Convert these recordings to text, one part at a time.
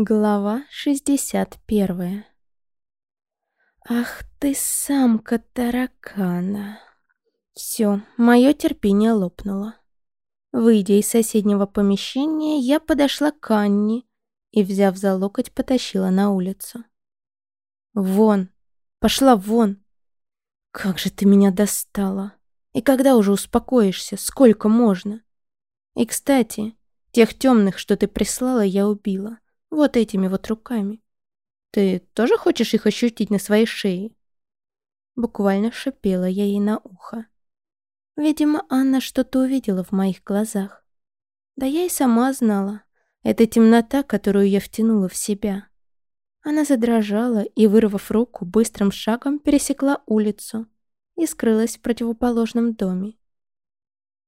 Глава 61 Ах ты самка таракана. Все, мое терпение лопнуло. Выйдя из соседнего помещения, я подошла к Анне и, взяв за локоть, потащила на улицу. «Вон! Пошла вон! Как же ты меня достала! И когда уже успокоишься? Сколько можно? И, кстати, тех темных, что ты прислала, я убила. Вот этими вот руками. Ты тоже хочешь их ощутить на своей шее?» Буквально шипела я ей на ухо. Видимо, Анна что-то увидела в моих глазах. Да я и сама знала. Это темнота, которую я втянула в себя. Она задрожала и, вырвав руку, быстрым шагом пересекла улицу и скрылась в противоположном доме.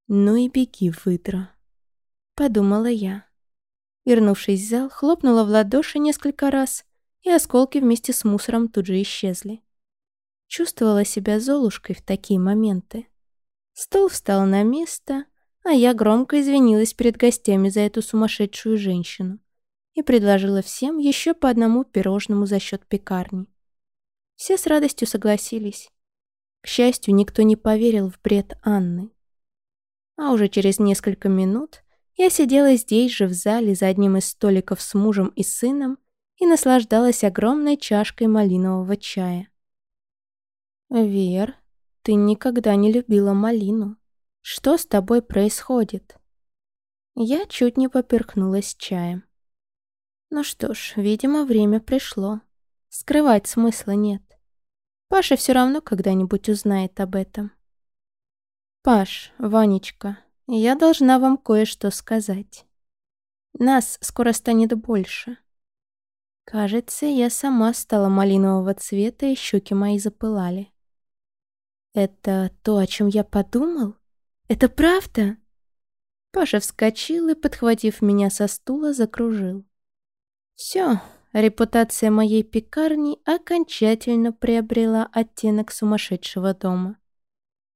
«Ну и беги, выдра», — подумала я. Вернувшись в зал, хлопнула в ладоши несколько раз, и осколки вместе с мусором тут же исчезли. Чувствовала себя Золушкой в такие моменты. Стол встал на место, а я громко извинилась перед гостями за эту сумасшедшую женщину и предложила всем еще по одному пирожному за счет пекарни. Все с радостью согласились. К счастью, никто не поверил в бред Анны. А уже через несколько минут я сидела здесь же в зале за одним из столиков с мужем и сыном и наслаждалась огромной чашкой малинового чая. «Вер, ты никогда не любила малину. Что с тобой происходит?» Я чуть не поперхнулась чаем. Ну что ж, видимо, время пришло. Скрывать смысла нет. Паша все равно когда-нибудь узнает об этом. «Паш, Ванечка, я должна вам кое-что сказать. Нас скоро станет больше. Кажется, я сама стала малинового цвета, и щеки мои запылали. Это то, о чем я подумал? Это правда? Паша вскочил и, подхватив меня со стула, закружил. Все, репутация моей пекарни окончательно приобрела оттенок сумасшедшего дома.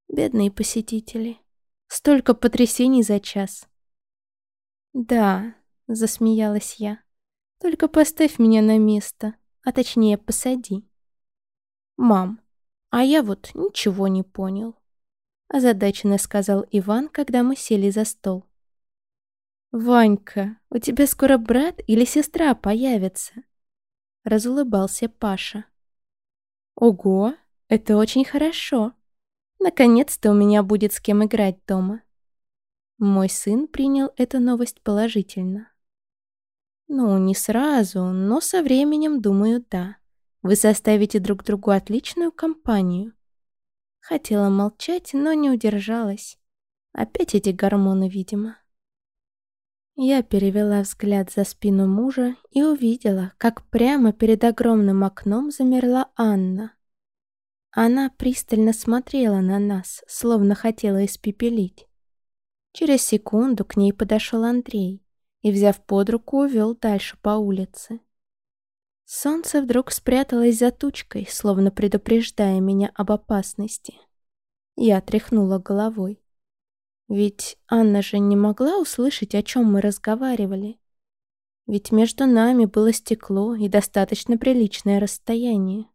Бедные посетители. Столько потрясений за час. «Да», — засмеялась я, — «только поставь меня на место, а точнее посади». «Мам, а я вот ничего не понял», — озадаченно сказал Иван, когда мы сели за стол. «Ванька, у тебя скоро брат или сестра появится?» Разулыбался Паша. «Ого, это очень хорошо», Наконец-то у меня будет с кем играть дома. Мой сын принял эту новость положительно. Ну, не сразу, но со временем, думаю, да. Вы составите друг другу отличную компанию. Хотела молчать, но не удержалась. Опять эти гормоны, видимо. Я перевела взгляд за спину мужа и увидела, как прямо перед огромным окном замерла Анна. Она пристально смотрела на нас, словно хотела испепелить. Через секунду к ней подошел Андрей и, взяв под руку, увел дальше по улице. Солнце вдруг спряталось за тучкой, словно предупреждая меня об опасности. Я тряхнула головой. Ведь Анна же не могла услышать, о чем мы разговаривали. Ведь между нами было стекло и достаточно приличное расстояние.